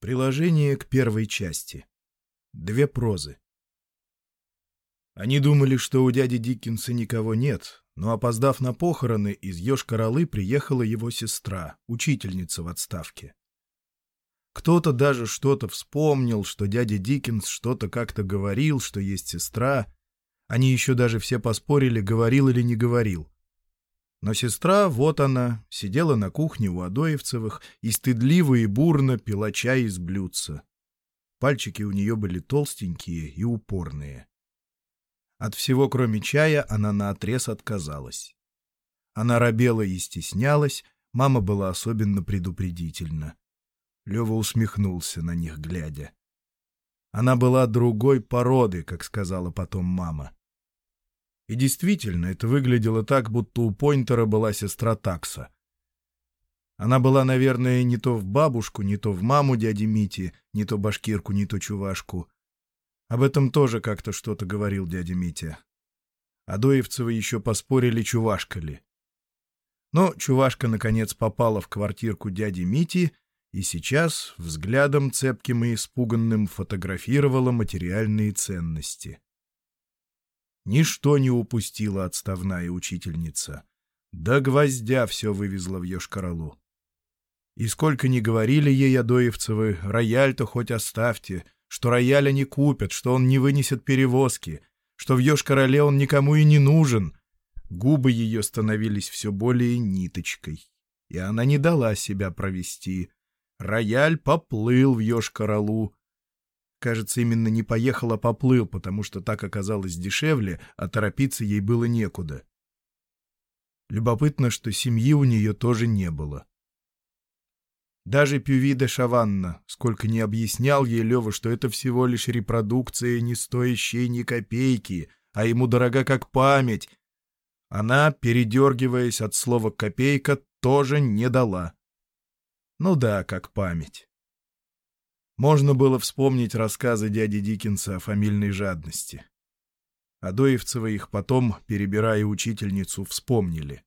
Приложение к первой части. Две прозы. Они думали, что у дяди Диккенса никого нет, но, опоздав на похороны, из Йошкар-Олы приехала его сестра, учительница в отставке. Кто-то даже что-то вспомнил, что дядя Диккенс что-то как-то говорил, что есть сестра. Они еще даже все поспорили, говорил или не говорил. Но сестра, вот она, сидела на кухне у Адоевцевых и стыдливо и бурно пила чай из блюдца. Пальчики у нее были толстенькие и упорные. От всего, кроме чая, она наотрез отказалась. Она робела и стеснялась, мама была особенно предупредительна. Лева усмехнулся на них, глядя. Она была другой породы, как сказала потом мама. И действительно, это выглядело так, будто у Пойнтера была сестра Такса. Она была, наверное, не то в бабушку, не то в маму дяди Мити, не то башкирку, не то чувашку. Об этом тоже как-то что-то говорил дядя Митя. Адоевцевы еще поспорили, чувашка ли. Но чувашка, наконец, попала в квартирку дяди Мити и сейчас взглядом цепким и испуганным фотографировала материальные ценности. Ничто не упустила отставная учительница. До гвоздя все вывезла в Йошкар-Олу. И сколько ни говорили ей Адоевцевы, рояль-то хоть оставьте, что рояля не купят, что он не вынесет перевозки, что в Йошкар-Оле он никому и не нужен. Губы ее становились все более ниточкой, и она не дала себя провести. Рояль поплыл в Йошкар-Олу, Кажется, именно не поехал, а поплыл, потому что так оказалось дешевле, а торопиться ей было некуда. Любопытно, что семьи у нее тоже не было. Даже Пюви де Шаванна, сколько не объяснял ей Лева, что это всего лишь репродукция, не стоящая ни копейки, а ему дорога как память, она, передергиваясь от слова «копейка», тоже не дала. Ну да, как память. Можно было вспомнить рассказы дяди Диккенса о фамильной жадности. Адоевцевы их потом, перебирая учительницу, вспомнили.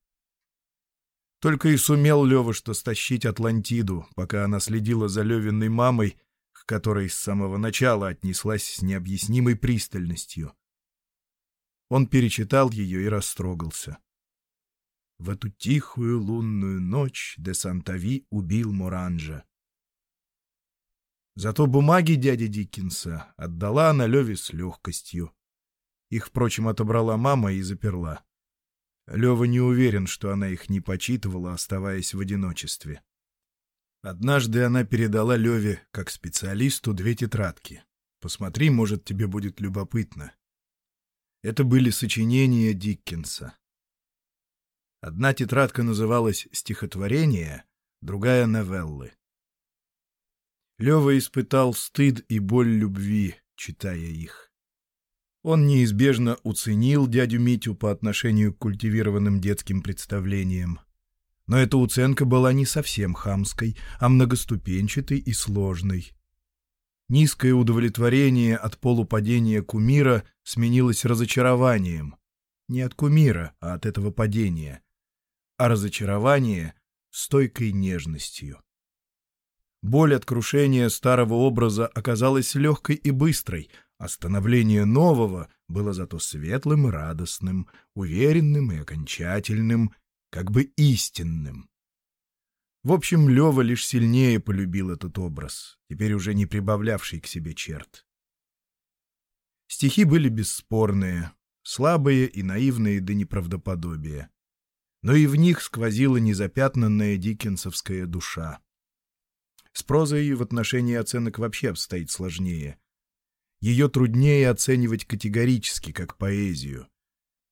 Только и сумел Лева что стащить Атлантиду, пока она следила за Левиной мамой, к которой с самого начала отнеслась с необъяснимой пристальностью. Он перечитал ее и растрогался. В эту тихую лунную ночь де Сантави убил Моранжа. Зато бумаги дяди Диккенса отдала она Леве с легкостью. Их, впрочем, отобрала мама и заперла. Лева не уверен, что она их не почитывала, оставаясь в одиночестве. Однажды она передала Леве, как специалисту, две тетрадки. Посмотри, может, тебе будет любопытно. Это были сочинения Диккенса. Одна тетрадка называлась «Стихотворение», другая — «Новеллы». Лева испытал стыд и боль любви, читая их. Он неизбежно уценил дядю Митю по отношению к культивированным детским представлениям. Но эта уценка была не совсем хамской, а многоступенчатой и сложной. Низкое удовлетворение от полупадения кумира сменилось разочарованием. Не от кумира, а от этого падения. А разочарование — стойкой нежностью. Боль от крушения старого образа оказалась легкой и быстрой, а становление нового было зато светлым и радостным, уверенным и окончательным, как бы истинным. В общем, Лева лишь сильнее полюбил этот образ, теперь уже не прибавлявший к себе черт. Стихи были бесспорные, слабые и наивные до неправдоподобия. Но и в них сквозила незапятнанная диккенсовская душа. С прозой в отношении оценок вообще обстоит сложнее. Ее труднее оценивать категорически, как поэзию.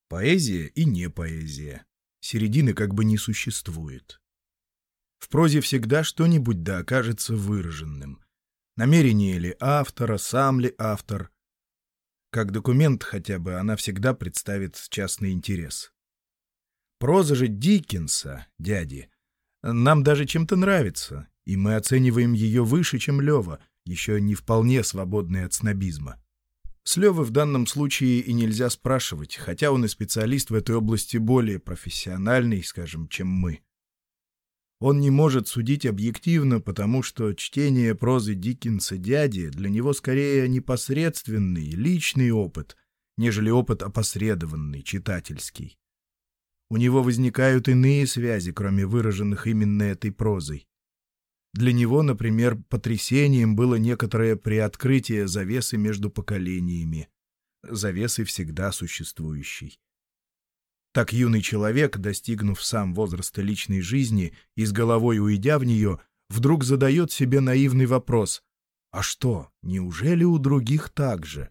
Поэзия и не поэзия. Середины как бы не существует. В прозе всегда что-нибудь да окажется выраженным. Намерение ли автора, сам ли автор. Как документ хотя бы она всегда представит частный интерес. Проза же Диккенса, дяди, нам даже чем-то нравится, и мы оцениваем ее выше, чем Лева, еще не вполне свободный от снобизма. С Левы в данном случае и нельзя спрашивать, хотя он и специалист в этой области более профессиональный, скажем, чем мы. Он не может судить объективно, потому что чтение прозы Диккенса «Дяди» для него скорее непосредственный, личный опыт, нежели опыт опосредованный, читательский. У него возникают иные связи, кроме выраженных именно этой прозой. Для него, например, потрясением было некоторое приоткрытие завесы между поколениями, завесы всегда существующей. Так юный человек, достигнув сам возраста личной жизни и с головой уйдя в нее, вдруг задает себе наивный вопрос «А что, неужели у других так же?»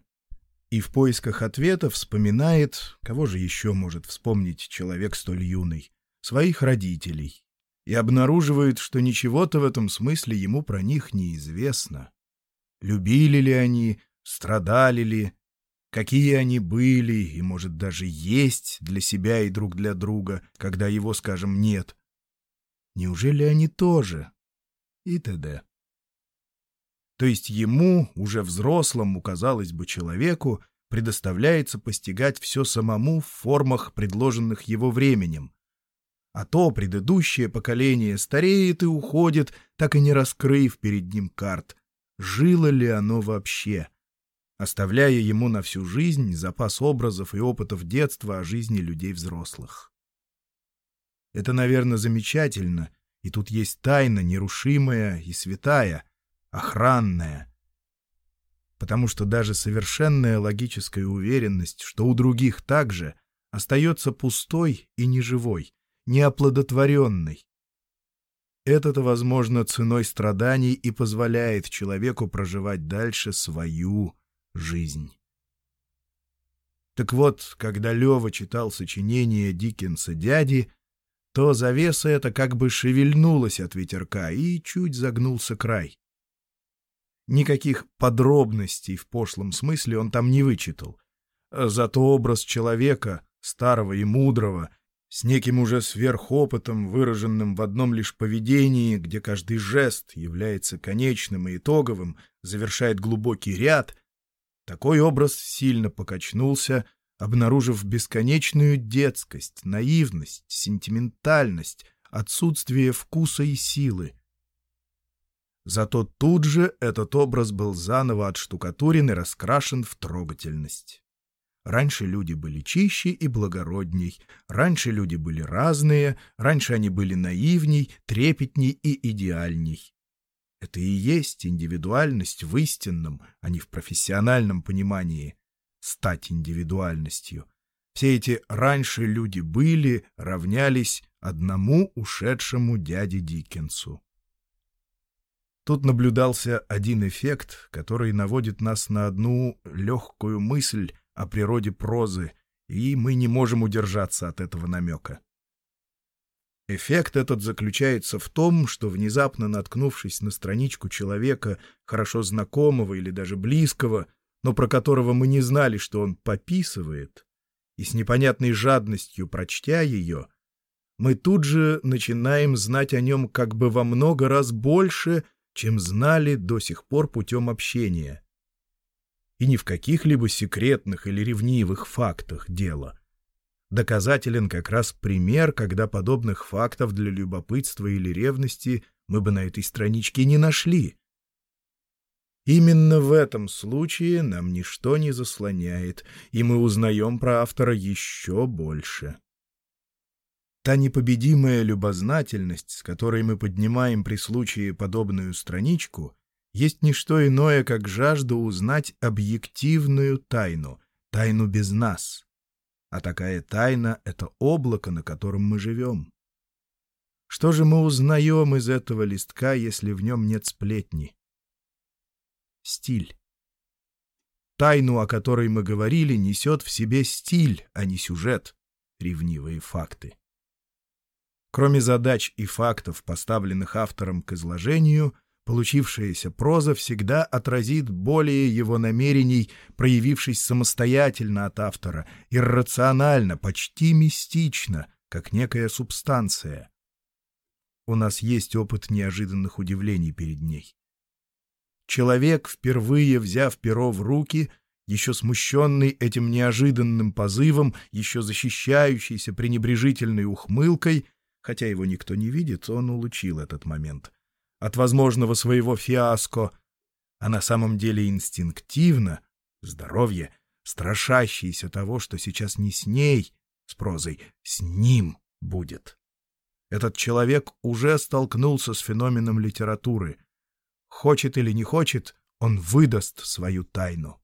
И в поисках ответа вспоминает, кого же еще может вспомнить человек столь юный, своих родителей, и обнаруживает, что ничего-то в этом смысле ему про них неизвестно. Любили ли они, страдали ли, какие они были и, может, даже есть для себя и друг для друга, когда его, скажем, нет. Неужели они тоже? И т.д. То есть ему, уже взрослому, казалось бы, человеку, предоставляется постигать все самому в формах, предложенных его временем. А то предыдущее поколение стареет и уходит, так и не раскрыв перед ним карт. Жило ли оно вообще? оставляя ему на всю жизнь запас образов и опытов детства о жизни людей взрослых. Это, наверное, замечательно, и тут есть тайна нерушимая и святая, охранная. Потому что даже совершенная логическая уверенность, что у других так же, остается пустой и неживой, неоплодотворенной. Это-то, возможно, ценой страданий и позволяет человеку проживать дальше свою жизнь. Так вот, когда Лева читал сочинение Диккенса «Дяди», то завеса эта как бы шевельнулась от ветерка и чуть загнулся край. Никаких подробностей в пошлом смысле он там не вычитал. Зато образ человека, старого и мудрого, с неким уже сверхопытом, выраженным в одном лишь поведении, где каждый жест является конечным и итоговым, завершает глубокий ряд, такой образ сильно покачнулся, обнаружив бесконечную детскость, наивность, сентиментальность, отсутствие вкуса и силы. Зато тут же этот образ был заново отштукатурен и раскрашен в трогательность. Раньше люди были чище и благородней, раньше люди были разные, раньше они были наивней, трепетней и идеальней. Это и есть индивидуальность в истинном, а не в профессиональном понимании. Стать индивидуальностью. Все эти «раньше люди были» равнялись одному ушедшему дяде Диккенсу. Тут наблюдался один эффект, который наводит нас на одну легкую мысль о природе прозы, и мы не можем удержаться от этого намека. Эффект этот заключается в том, что, внезапно наткнувшись на страничку человека, хорошо знакомого или даже близкого, но про которого мы не знали, что он пописывает, и с непонятной жадностью прочтя ее, мы тут же начинаем знать о нем как бы во много раз больше, чем знали до сих пор путем общения. И не в каких-либо секретных или ревнивых фактах дело — доказателен как раз пример, когда подобных фактов для любопытства или ревности мы бы на этой страничке не нашли. Именно в этом случае нам ничто не заслоняет, и мы узнаем про автора еще больше. Та непобедимая любознательность, с которой мы поднимаем при случае подобную страничку, есть не что иное, как жажда узнать объективную тайну, тайну без нас. А такая тайна — это облако, на котором мы живем. Что же мы узнаем из этого листка, если в нем нет сплетни? Стиль. Тайну, о которой мы говорили, несет в себе стиль, а не сюжет, ревнивые факты. Кроме задач и фактов, поставленных автором к изложению, Получившаяся проза всегда отразит более его намерений, проявившись самостоятельно от автора, иррационально, почти мистично, как некая субстанция. У нас есть опыт неожиданных удивлений перед ней. Человек, впервые взяв перо в руки, еще смущенный этим неожиданным позывом, еще защищающийся пренебрежительной ухмылкой, хотя его никто не видит, он улучил этот момент. От возможного своего фиаско, а на самом деле инстинктивно, здоровье, страшащийся того, что сейчас не с ней, с прозой, с ним будет. Этот человек уже столкнулся с феноменом литературы. Хочет или не хочет, он выдаст свою тайну.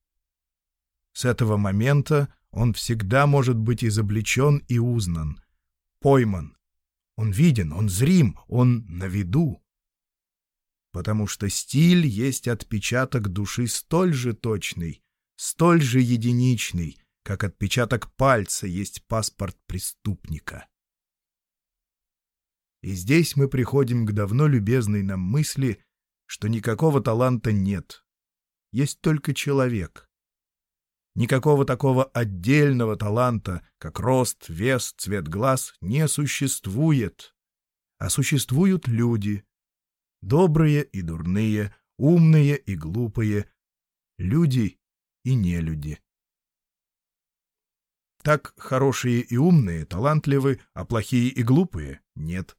С этого момента он всегда может быть изобличен и узнан, пойман. Он виден, он зрим, он на виду. Потому что стиль есть отпечаток души столь же точный, столь же единичный, как отпечаток пальца есть паспорт преступника. И здесь мы приходим к давно любезной нам мысли, что никакого таланта нет. Есть только человек. Никакого такого отдельного таланта, как рост, вес, цвет глаз, не существует. А существуют люди. Добрые и дурные, умные и глупые, люди и нелюди. Так хорошие и умные талантливы, а плохие и глупые — нет.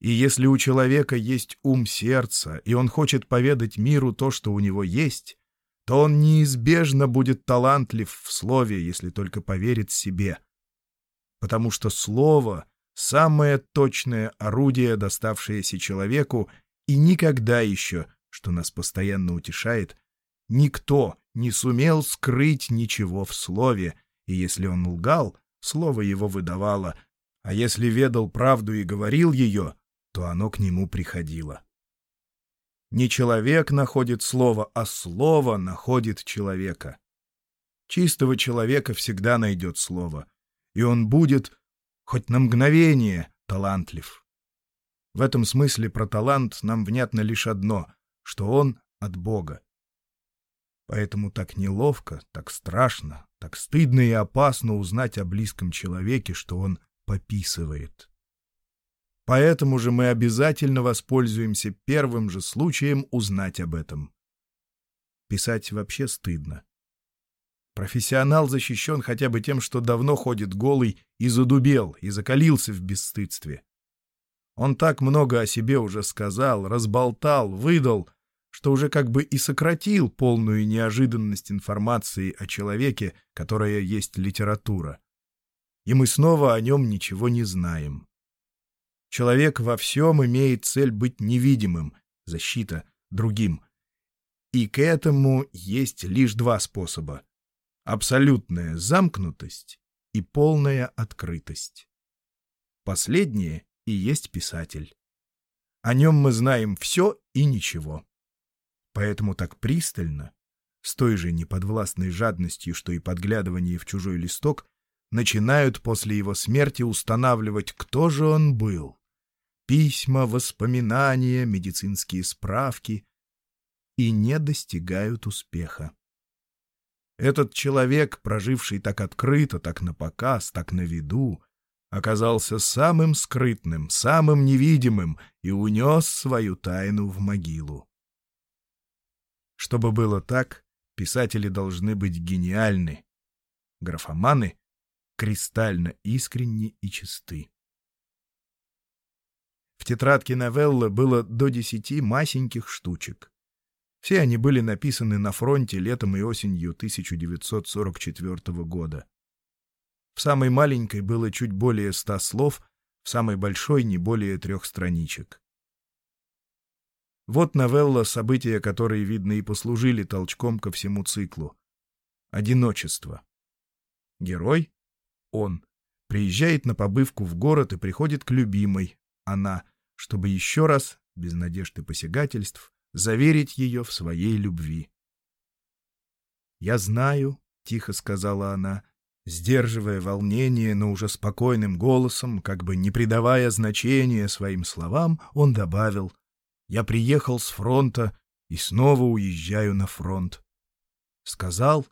И если у человека есть ум сердца, и он хочет поведать миру то, что у него есть, то он неизбежно будет талантлив в слове, если только поверит себе. Потому что слово — самое точное орудие, доставшееся человеку, и никогда еще, что нас постоянно утешает, никто не сумел скрыть ничего в слове, и если он лгал, слово его выдавало, а если ведал правду и говорил ее, то оно к нему приходило. Не человек находит слово, а слово находит человека. Чистого человека всегда найдет слово, и он будет, хоть на мгновение, талантлив. В этом смысле про талант нам внятно лишь одно, что он от Бога. Поэтому так неловко, так страшно, так стыдно и опасно узнать о близком человеке, что он пописывает. Поэтому же мы обязательно воспользуемся первым же случаем узнать об этом. Писать вообще стыдно. Профессионал защищен хотя бы тем, что давно ходит голый и задубел, и закалился в бесстыдстве. Он так много о себе уже сказал, разболтал, выдал, что уже как бы и сократил полную неожиданность информации о человеке, которая есть литература. И мы снова о нем ничего не знаем. Человек во всем имеет цель быть невидимым, защита, другим. И к этому есть лишь два способа — абсолютная замкнутость и полная открытость. Последнее и есть писатель. О нем мы знаем все и ничего. Поэтому так пристально, с той же неподвластной жадностью, что и подглядывание в чужой листок, начинают после его смерти устанавливать, кто же он был письма, воспоминания, медицинские справки и не достигают успеха. Этот человек, проживший так открыто, так напоказ, так на виду, оказался самым скрытным, самым невидимым и унес свою тайну в могилу. Чтобы было так, писатели должны быть гениальны, графоманы — кристально искренни и чисты. В тетрадке новеллы было до десяти масеньких штучек. Все они были написаны на фронте летом и осенью 1944 года. В самой маленькой было чуть более ста слов, в самой большой — не более трех страничек. Вот новелла, события которой, видно, и послужили толчком ко всему циклу. Одиночество. Герой — он. Приезжает на побывку в город и приходит к любимой, она, чтобы еще раз, без надежды посягательств, заверить ее в своей любви. «Я знаю», — тихо сказала она, сдерживая волнение, но уже спокойным голосом, как бы не придавая значения своим словам, он добавил, «Я приехал с фронта и снова уезжаю на фронт». Сказал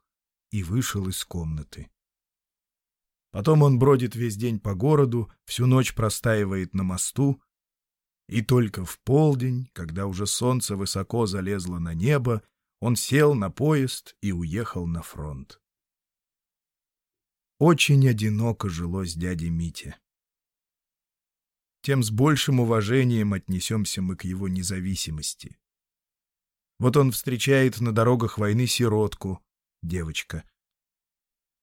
и вышел из комнаты. Потом он бродит весь день по городу, всю ночь простаивает на мосту, и только в полдень, когда уже солнце высоко залезло на небо, он сел на поезд и уехал на фронт. Очень одиноко жилось дяде Мите. тем с большим уважением отнесемся мы к его независимости. Вот он встречает на дорогах войны сиротку, девочка.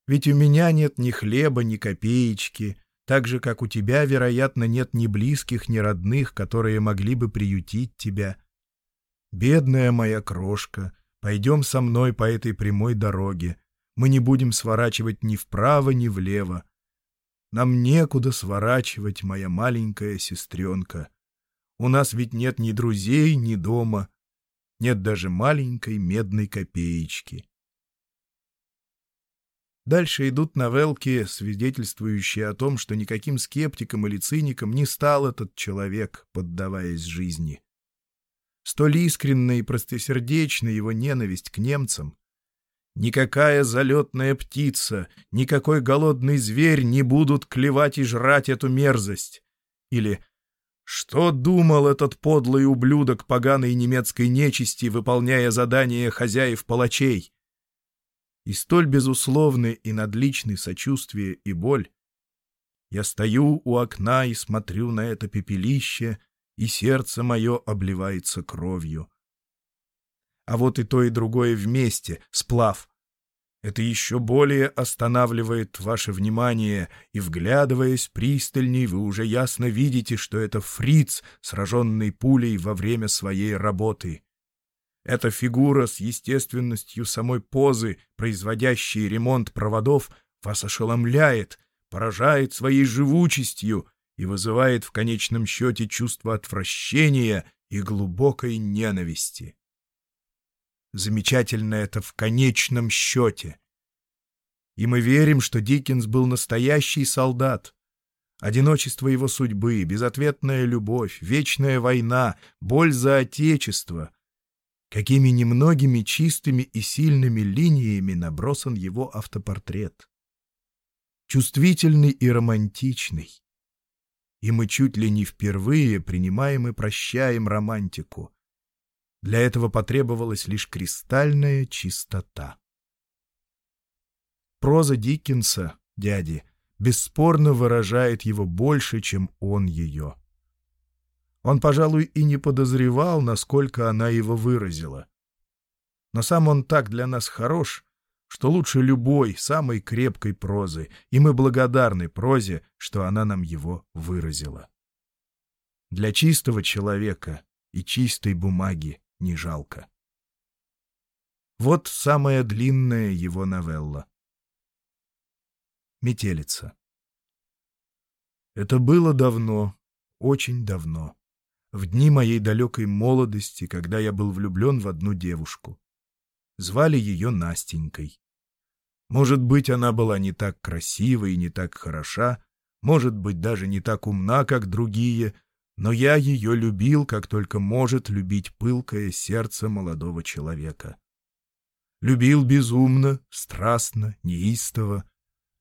Ведь у меня нет ни хлеба, ни копеечки, так же, как у тебя, вероятно, нет ни близких, ни родных, которые могли бы приютить тебя. Бедная моя крошка, пойдем со мной по этой прямой дороге. Мы не будем сворачивать ни вправо, ни влево. Нам некуда сворачивать, моя маленькая сестренка. У нас ведь нет ни друзей, ни дома. Нет даже маленькой медной копеечки. Дальше идут новелки, свидетельствующие о том, что никаким скептиком или циником не стал этот человек, поддаваясь жизни. Столь искренна и простосердечна его ненависть к немцам, Никакая залетная птица, никакой голодный зверь не будут клевать и жрать эту мерзость. Или «Что думал этот подлый ублюдок поганой немецкой нечисти, выполняя задания хозяев-палачей?» И столь безусловны и надличны сочувствие и боль. Я стою у окна и смотрю на это пепелище, и сердце мое обливается кровью а вот и то, и другое вместе, сплав. Это еще более останавливает ваше внимание, и, вглядываясь пристальней, вы уже ясно видите, что это фриц, сраженный пулей во время своей работы. Эта фигура с естественностью самой позы, производящей ремонт проводов, вас ошеломляет, поражает своей живучестью и вызывает в конечном счете чувство отвращения и глубокой ненависти. Замечательно это в конечном счете. И мы верим, что Диккенс был настоящий солдат. Одиночество его судьбы, безответная любовь, вечная война, боль за Отечество. Какими немногими чистыми и сильными линиями набросан его автопортрет. Чувствительный и романтичный. И мы чуть ли не впервые принимаем и прощаем романтику. Для этого потребовалась лишь кристальная чистота. Проза Диккенса, дяди, бесспорно выражает его больше, чем он ее. Он, пожалуй, и не подозревал, насколько она его выразила. Но сам он так для нас хорош, что лучше любой, самой крепкой прозы, и мы благодарны прозе, что она нам его выразила. Для чистого человека и чистой бумаги не жалко. Вот самая длинная его новелла. Метелица. Это было давно, очень давно, в дни моей далекой молодости, когда я был влюблен в одну девушку. Звали ее Настенькой. Может быть, она была не так красива и не так хороша, может быть, даже не так умна, как другие, но я ее любил, как только может любить пылкое сердце молодого человека. Любил безумно, страстно, неистово.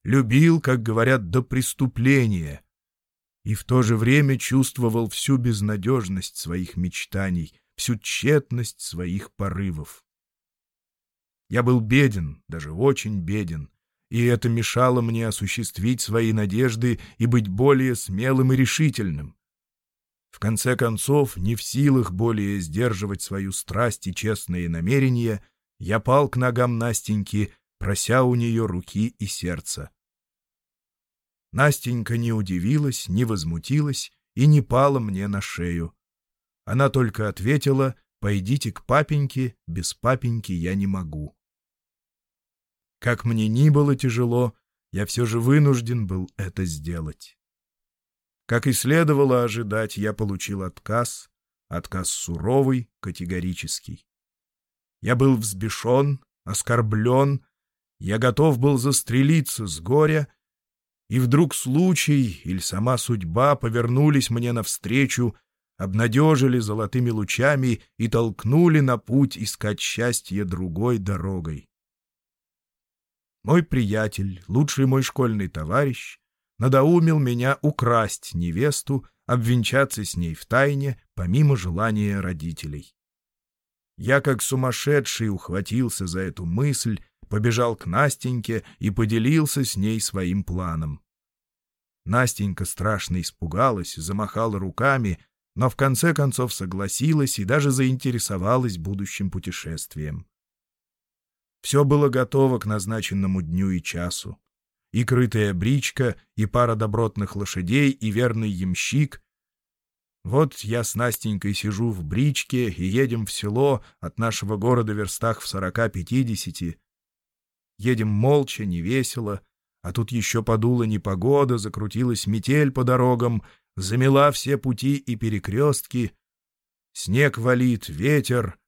Любил, как говорят, до преступления. И в то же время чувствовал всю безнадежность своих мечтаний, всю тщетность своих порывов. Я был беден, даже очень беден, и это мешало мне осуществить свои надежды и быть более смелым и решительным. В конце концов, не в силах более сдерживать свою страсть и честные намерения, я пал к ногам Настеньки, прося у нее руки и сердца. Настенька не удивилась, не возмутилась и не пала мне на шею. Она только ответила «Пойдите к папеньке, без папеньки я не могу». Как мне ни было тяжело, я все же вынужден был это сделать. Как и следовало ожидать, я получил отказ, отказ суровый, категорический. Я был взбешен, оскорблен, я готов был застрелиться с горя, и вдруг случай или сама судьба повернулись мне навстречу, обнадежили золотыми лучами и толкнули на путь искать счастье другой дорогой. Мой приятель, лучший мой школьный товарищ, надоумил меня украсть невесту, обвенчаться с ней в тайне, помимо желания родителей. Я, как сумасшедший, ухватился за эту мысль, побежал к Настеньке и поделился с ней своим планом. Настенька страшно испугалась, замахала руками, но в конце концов согласилась и даже заинтересовалась будущим путешествием. Все было готово к назначенному дню и часу. И крытая бричка, и пара добротных лошадей, и верный ямщик. Вот я с Настенькой сижу в бричке и едем в село от нашего города верстах в сорока-пятидесяти. Едем молча, невесело, а тут еще подула непогода, закрутилась метель по дорогам, замела все пути и перекрестки. Снег валит, ветер.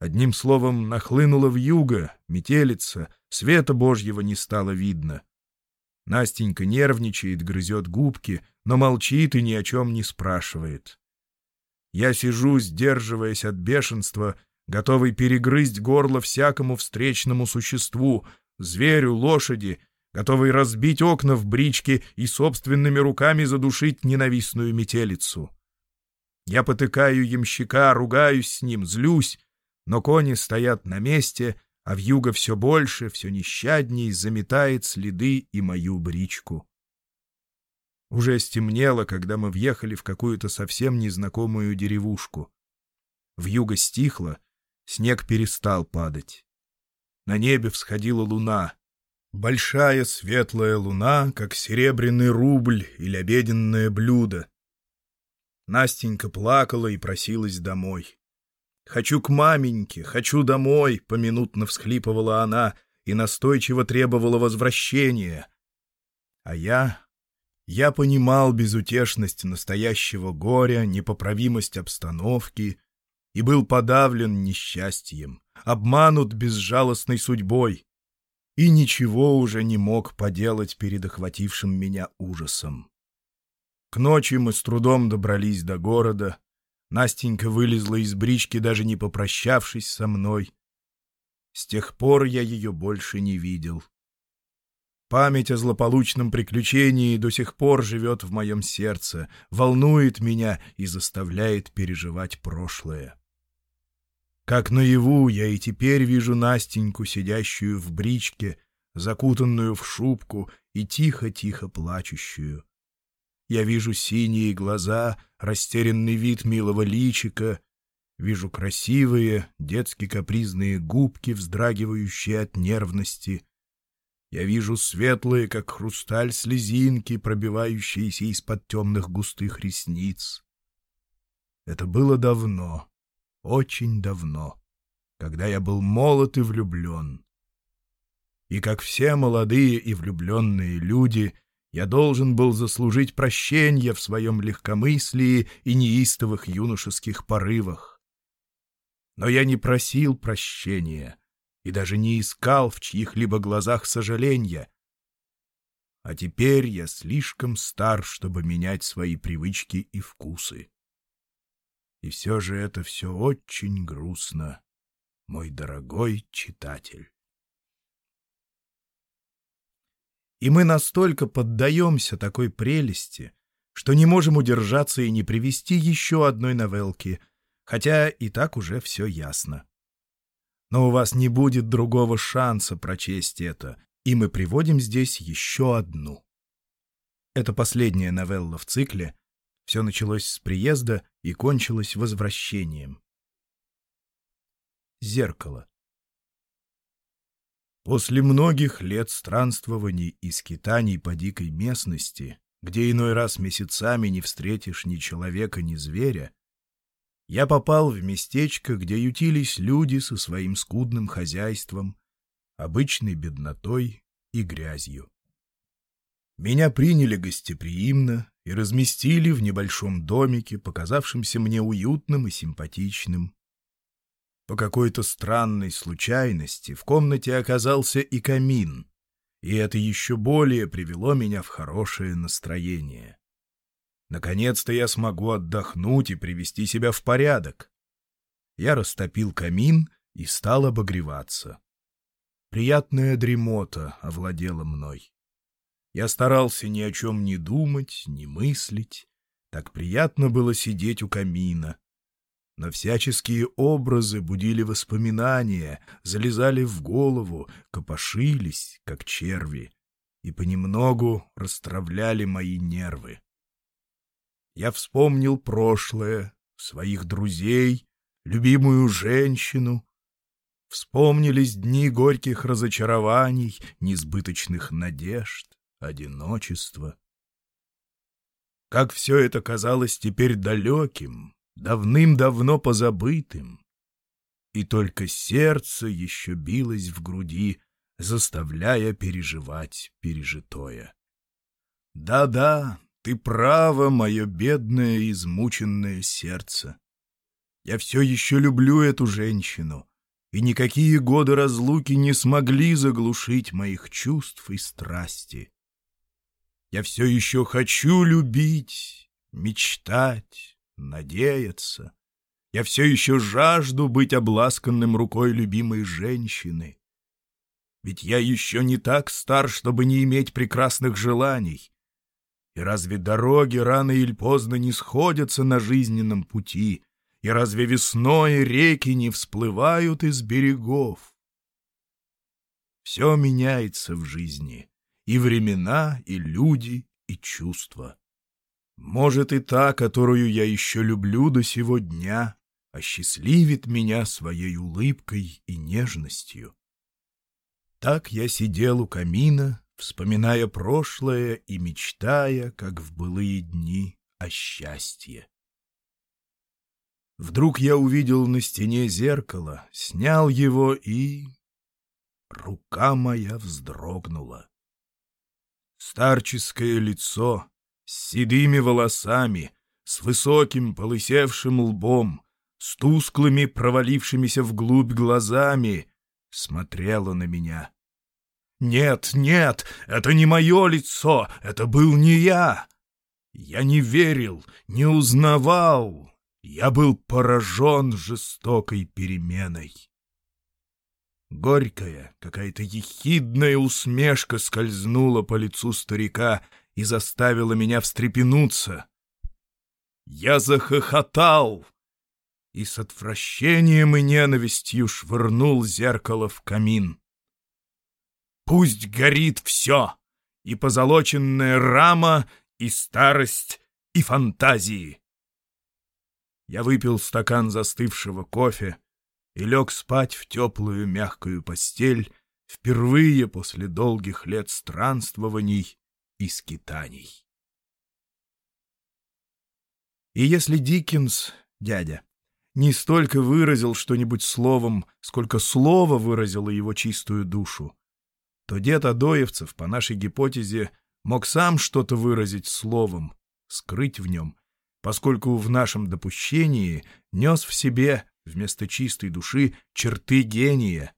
Одним словом, нахлынула в юго, метелица, света божьего не стало видно. Настенька нервничает, грызет губки, но молчит и ни о чем не спрашивает. Я сижу, сдерживаясь от бешенства, готовый перегрызть горло всякому встречному существу, зверю, лошади, готовый разбить окна в бричке и собственными руками задушить ненавистную метелицу. Я потыкаю ямщика, ругаюсь с ним, злюсь, но кони стоят на месте, а вьюга все больше, все нещадней заметает следы и мою бричку. Уже стемнело, когда мы въехали в какую-то совсем незнакомую деревушку. Вьюга стихла, снег перестал падать. На небе всходила луна. Большая светлая луна, как серебряный рубль или обеденное блюдо. Настенька плакала и просилась домой. «Хочу к маменьке, хочу домой», — поминутно всхлипывала она и настойчиво требовала возвращения. А я... Я понимал безутешность настоящего горя, непоправимость обстановки и был подавлен несчастьем, обманут безжалостной судьбой и ничего уже не мог поделать перед охватившим меня ужасом. К ночи мы с трудом добрались до города. Настенька вылезла из брички, даже не попрощавшись со мной. С тех пор я ее больше не видел. Память о злополучном приключении до сих пор живет в моем сердце, волнует меня и заставляет переживать прошлое. Как наяву я и теперь вижу Настеньку, сидящую в бричке, закутанную в шубку и тихо-тихо плачущую. Я вижу синие глаза, растерянный вид милого личика, вижу красивые, детски капризные губки, вздрагивающие от нервности. Я вижу светлые, как хрусталь, слезинки, пробивающиеся из-под темных густых ресниц. Это было давно очень давно, когда я был молод и влюблен. И как все молодые и влюбленные люди, я должен был заслужить прощение в своем легкомыслии и неистовых юношеских порывах. Но я не просил прощения и даже не искал в чьих-либо глазах сожаления. А теперь я слишком стар, чтобы менять свои привычки и вкусы. И все же это все очень грустно, мой дорогой читатель. И мы настолько поддаемся такой прелести, что не можем удержаться и не привести еще одной новелки, хотя и так уже все ясно. Но у вас не будет другого шанса прочесть это, и мы приводим здесь еще одну. Это последняя новелла в цикле, все началось с приезда и кончилось возвращением. Зеркало После многих лет странствований и скитаний по дикой местности, где иной раз месяцами не встретишь ни человека, ни зверя, я попал в местечко, где ютились люди со своим скудным хозяйством, обычной беднотой и грязью. Меня приняли гостеприимно, и разместили в небольшом домике, показавшемся мне уютным и симпатичным. По какой-то странной случайности в комнате оказался и камин, и это еще более привело меня в хорошее настроение. Наконец-то я смогу отдохнуть и привести себя в порядок. Я растопил камин и стал обогреваться. Приятная дремота овладела мной. Я старался ни о чем не думать, не мыслить. Так приятно было сидеть у камина. Но всяческие образы будили воспоминания, залезали в голову, копошились, как черви. и понемногу расстравляли мои нервы. Я вспомнил прошлое, своих друзей, любимую женщину. Вспомнились дни горьких разочарований, несбыточных надежд, одиночества. Как все это казалось теперь далеким, давным-давно позабытым. И только сердце еще билось в груди, заставляя переживать пережитое. Да-да, ты право, мое бедное измученное сердце. Я все еще люблю эту женщину, и никакие годы разлуки не смогли заглушить моих чувств и страсти. Я все еще хочу любить, мечтать, надеяться. Я все еще жажду быть обласканным рукой любимой женщины. Ведь я еще не так стар, чтобы не иметь прекрасных желаний. И разве дороги рано или поздно не сходятся на жизненном пути? И разве весной реки не всплывают из берегов? Все меняется в жизни, и времена, и люди, и чувства. Может, и та, которую я еще люблю до сего дня, осчастливит меня своей улыбкой и нежностью. Так я сидел у камина, вспоминая прошлое и мечтая, как в былые дни, о счастье. Вдруг я увидел на стене зеркало, снял его и... Рука моя вздрогнула. Старческое лицо с седыми волосами, с высоким полысевшим лбом, с тусклыми провалившимися вглубь глазами смотрела на меня. Нет, нет, это не мое лицо, это был не я. Я не верил, не узнавал. Я был поражен жестокой переменой. Горькая, какая-то ехидная усмешка скользнула по лицу старика и заставила меня встрепенуться. Я захохотал и с отвращением и ненавистью швырнул зеркало в камин. Пусть горит все, и позолоченная рама, и старость, и фантазии. Я выпил стакан застывшего кофе и лег спать в теплую мягкую постель впервые после долгих лет странствований и скитаний. И если Диккенс, дядя, не столько выразил что-нибудь словом, сколько слово выразило его чистую душу, то дед Адоевцев, по нашей гипотезе, мог сам что-то выразить словом, скрыть в нем, поскольку в нашем допущении нес в себе вместо чистой души черты гения.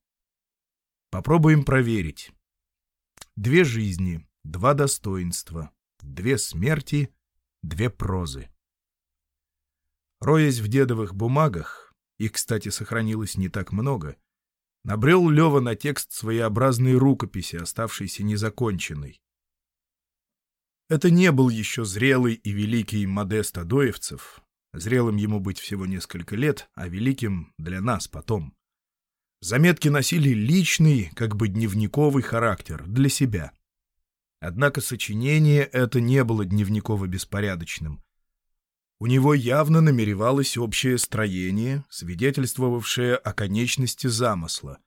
Попробуем проверить. Две жизни, два достоинства, две смерти, две прозы. Роясь в дедовых бумагах, их, кстати, сохранилось не так много, набрел Лева на текст своеобразной рукописи, оставшейся незаконченной. Это не был еще зрелый и великий Модест Адоевцев. Зрелым ему быть всего несколько лет, а великим для нас потом. Заметки носили личный, как бы дневниковый характер, для себя. Однако сочинение это не было дневниково-беспорядочным. У него явно намеревалось общее строение, свидетельствовавшее о конечности замысла.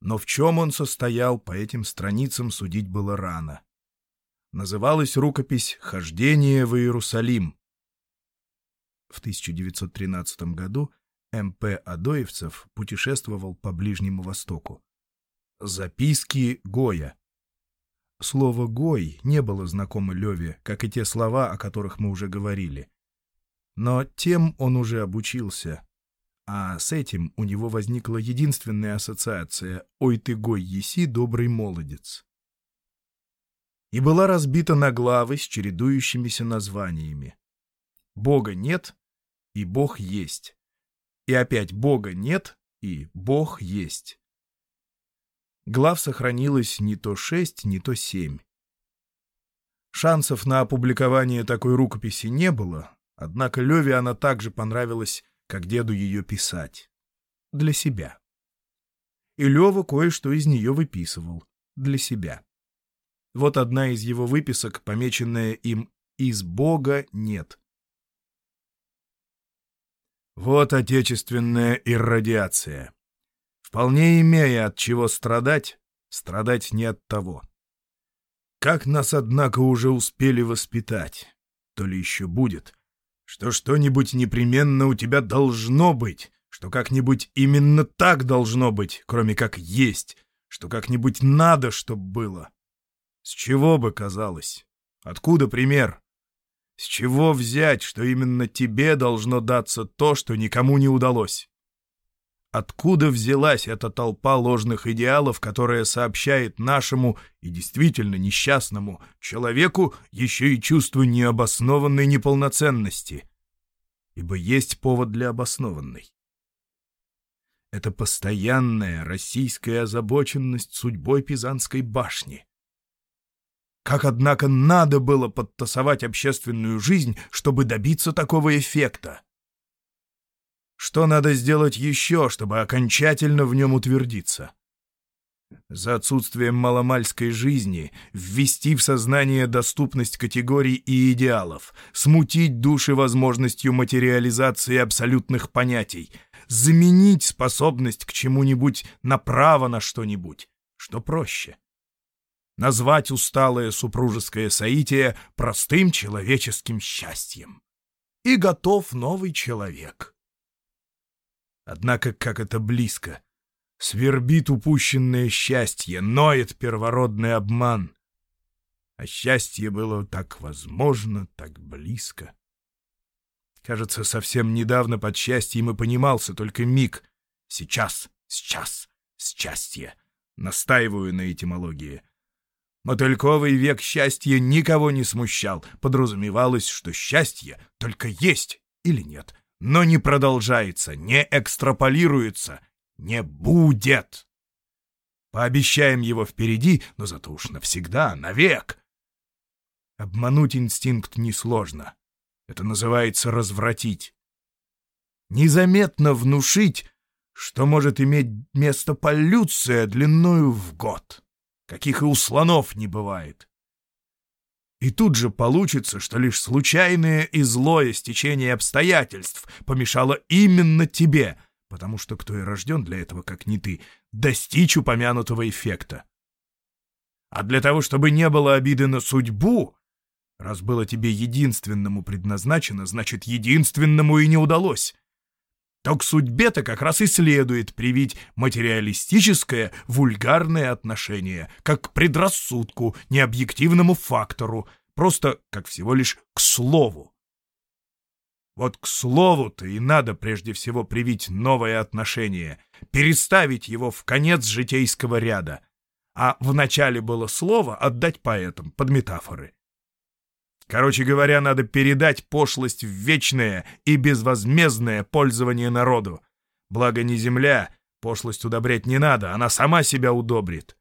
Но в чем он состоял, по этим страницам судить было рано. Называлась рукопись «Хождение в Иерусалим». В 1913 году М.П. Адоевцев путешествовал по Ближнему Востоку. Записки Гоя. Слово «гой» не было знакомо Леве, как и те слова, о которых мы уже говорили. Но тем он уже обучился. А с этим у него возникла единственная ассоциация «Ой ты, гой, еси, добрый молодец». И была разбита на главы с чередующимися названиями. Бога нет и Бог есть. И опять Бога нет и Бог есть. Глав сохранилось не то шесть, не то семь. Шансов на опубликование такой рукописи не было, Однако Леве она также понравилась, как деду ее писать. Для себя. И Лева кое-что из нее выписывал. Для себя. Вот одна из его выписок, помеченная им «Из Бога нет». Вот отечественная иррадиация. Вполне имея от чего страдать, страдать не от того. Как нас, однако, уже успели воспитать, то ли еще будет, что что-нибудь непременно у тебя должно быть, что как-нибудь именно так должно быть, кроме как есть, что как-нибудь надо, чтоб было. С чего бы казалось? Откуда пример? С чего взять, что именно тебе должно даться то, что никому не удалось? Откуда взялась эта толпа ложных идеалов, которая сообщает нашему и действительно несчастному человеку еще и чувство необоснованной неполноценности? Ибо есть повод для обоснованной. Это постоянная российская озабоченность судьбой Пизанской башни. Как, однако, надо было подтасовать общественную жизнь, чтобы добиться такого эффекта? Что надо сделать еще, чтобы окончательно в нем утвердиться? За отсутствием маломальской жизни ввести в сознание доступность категорий и идеалов, смутить души возможностью материализации абсолютных понятий, заменить способность к чему-нибудь направо на что-нибудь, что проще назвать усталое супружеское соитие простым человеческим счастьем. И готов новый человек. Однако как это близко. Свербит упущенное счастье, ноет первородный обман. А счастье было так возможно, так близко. Кажется, совсем недавно под счастьем и понимался только миг. Сейчас, сейчас, счастье. Настаиваю на этимологии — Мотыльковый век счастья никого не смущал. Подразумевалось, что счастье только есть или нет, но не продолжается, не экстраполируется, не будет. Пообещаем его впереди, но зато уж навсегда, навек. Обмануть инстинкт несложно. Это называется развратить. Незаметно внушить, что может иметь место полюция длиною в год каких и у слонов не бывает. И тут же получится, что лишь случайное и злое стечение обстоятельств помешало именно тебе, потому что кто и рожден для этого, как не ты, достичь упомянутого эффекта. А для того, чтобы не было обиды на судьбу, раз было тебе единственному предназначено, значит, единственному и не удалось то к судьбе-то как раз и следует привить материалистическое, вульгарное отношение, как к предрассудку, необъективному фактору, просто как всего лишь к слову. Вот к слову-то и надо прежде всего привить новое отношение, переставить его в конец житейского ряда, а в начале было слово отдать поэтам под метафоры. Короче говоря, надо передать пошлость в вечное и безвозмездное пользование народу. Благо не земля, пошлость удобрять не надо, она сама себя удобрит.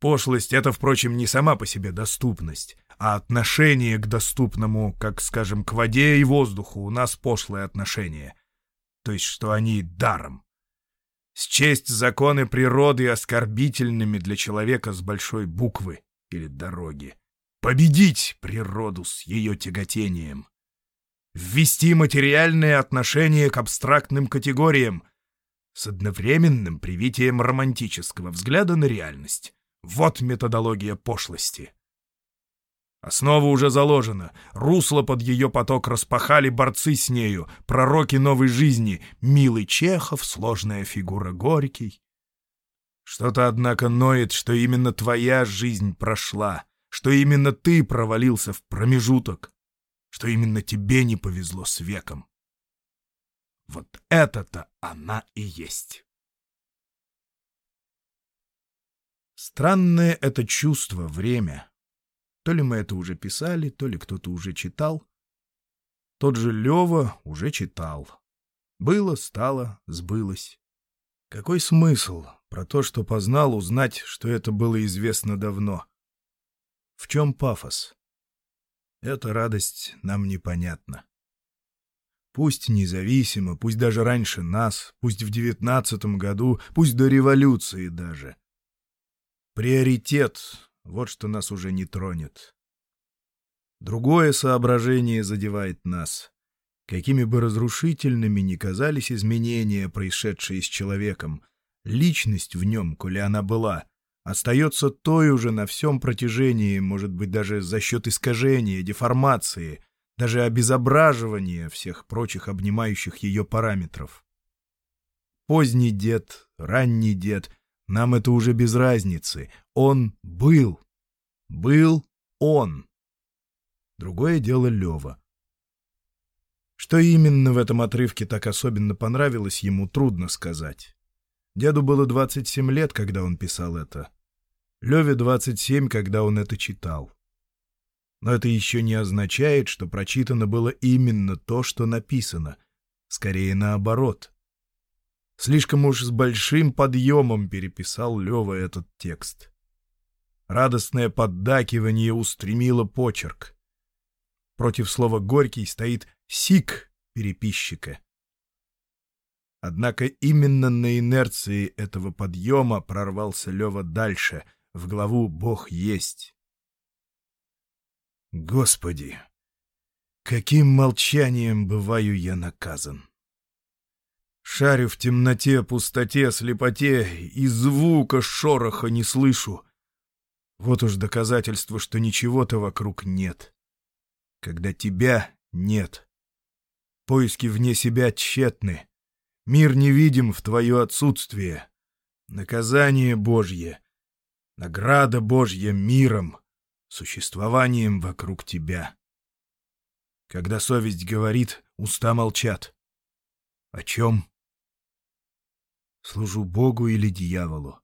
Пошлость — это, впрочем, не сама по себе доступность, а отношение к доступному, как, скажем, к воде и воздуху у нас пошлое отношение. То есть, что они даром. Счесть законы природы оскорбительными для человека с большой буквы или дороги победить природу с ее тяготением, ввести материальное отношение к абстрактным категориям с одновременным привитием романтического взгляда на реальность. Вот методология пошлости. Основа уже заложена, русло под ее поток распахали борцы с нею, пророки новой жизни, милый Чехов, сложная фигура Горький. Что-то, однако, ноет, что именно твоя жизнь прошла — что именно ты провалился в промежуток, что именно тебе не повезло с веком. Вот это-то она и есть. Странное это чувство, время. То ли мы это уже писали, то ли кто-то уже читал. Тот же Лева уже читал. Было, стало, сбылось. Какой смысл про то, что познал, узнать, что это было известно давно? В чем пафос? Эта радость нам непонятна. Пусть независимо, пусть даже раньше нас, пусть в девятнадцатом году, пусть до революции даже. Приоритет вот что нас уже не тронет. Другое соображение задевает нас. Какими бы разрушительными ни казались изменения, происшедшие с человеком, личность в нем, коли она была, остается той уже на всем протяжении, может быть, даже за счет искажения, деформации, даже обезображивания всех прочих обнимающих ее параметров. Поздний дед, ранний дед, нам это уже без разницы. Он был. Был он. Другое дело Лева. Что именно в этом отрывке так особенно понравилось ему, трудно сказать. Деду было 27 лет, когда он писал это. Леве 27, когда он это читал. Но это еще не означает, что прочитано было именно то, что написано. Скорее наоборот. Слишком уж с большим подъемом переписал Лева этот текст. Радостное поддакивание устремило почерк. Против слова «горький» стоит «сик» переписчика. Однако именно на инерции этого подъема прорвался Лева дальше, в главу «Бог есть». Господи, каким молчанием бываю я наказан! Шарю в темноте, пустоте, слепоте, и звука шороха не слышу. Вот уж доказательство, что ничего-то вокруг нет. Когда тебя нет. Поиски вне себя тщетны. Мир невидим в твое отсутствие. Наказание Божье. Награда Божья миром, существованием вокруг тебя. Когда совесть говорит, уста молчат. О чем? Служу Богу или дьяволу?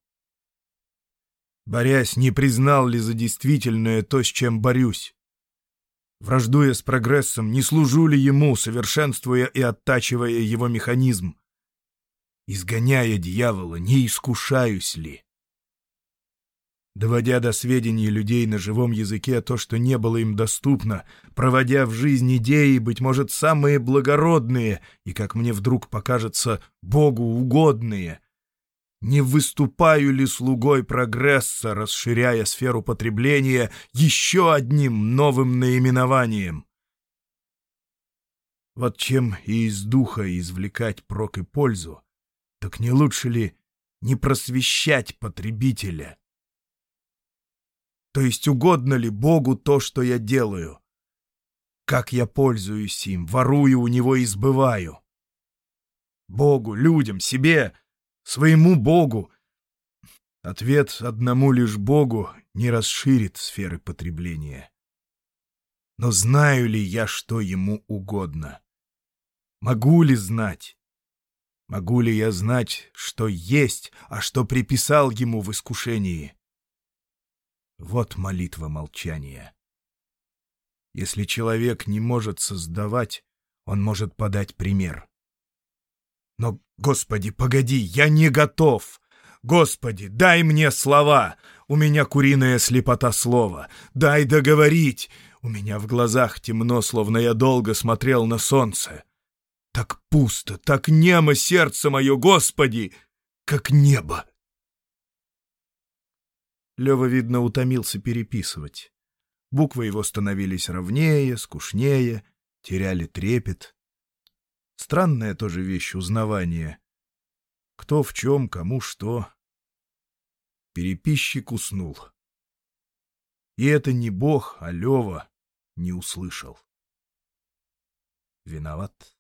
Борясь, не признал ли за действительное то, с чем борюсь? Враждуя с прогрессом, не служу ли ему, совершенствуя и оттачивая его механизм? Изгоняя дьявола, не искушаюсь ли? доводя до сведений людей на живом языке то, что не было им доступно, проводя в жизнь идеи, быть может, самые благородные и, как мне вдруг покажется, Богу угодные. Не выступаю ли слугой прогресса, расширяя сферу потребления еще одним новым наименованием? Вот чем и из духа извлекать прок и пользу, так не лучше ли не просвещать потребителя? То есть угодно ли Богу то, что я делаю? Как я пользуюсь им, ворую у него и сбываю? Богу, людям, себе, своему Богу. Ответ одному лишь Богу не расширит сферы потребления. Но знаю ли я, что ему угодно? Могу ли знать? Могу ли я знать, что есть, а что приписал ему в искушении? Вот молитва молчания. Если человек не может создавать, он может подать пример. Но, Господи, погоди, я не готов! Господи, дай мне слова! У меня куриная слепота слова. Дай договорить! У меня в глазах темно, словно я долго смотрел на солнце. Так пусто, так немо сердце мое, Господи, как небо! Лева, видно, утомился переписывать. Буквы его становились ровнее, скучнее, теряли трепет. Странная тоже вещь узнавание. Кто в чем, кому что. Переписчик уснул. И это не Бог, а Лева не услышал. Виноват.